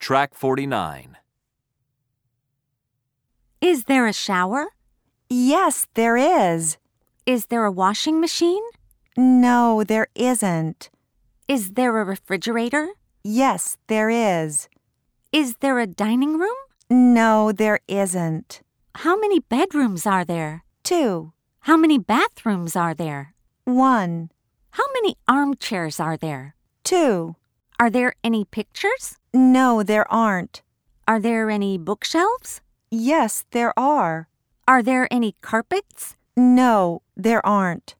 Track 49. Is there a shower? Yes, there is. Is there a washing machine? No, there isn't. Is there a refrigerator? Yes, there is. Is there a dining room? No, there isn't. How many bedrooms are there? Two. How many bathrooms are there? One. How many armchairs are there? Two. Are there any pictures? No, there aren't. Are there any bookshelves? Yes, there are. Are there any carpets? No, there aren't.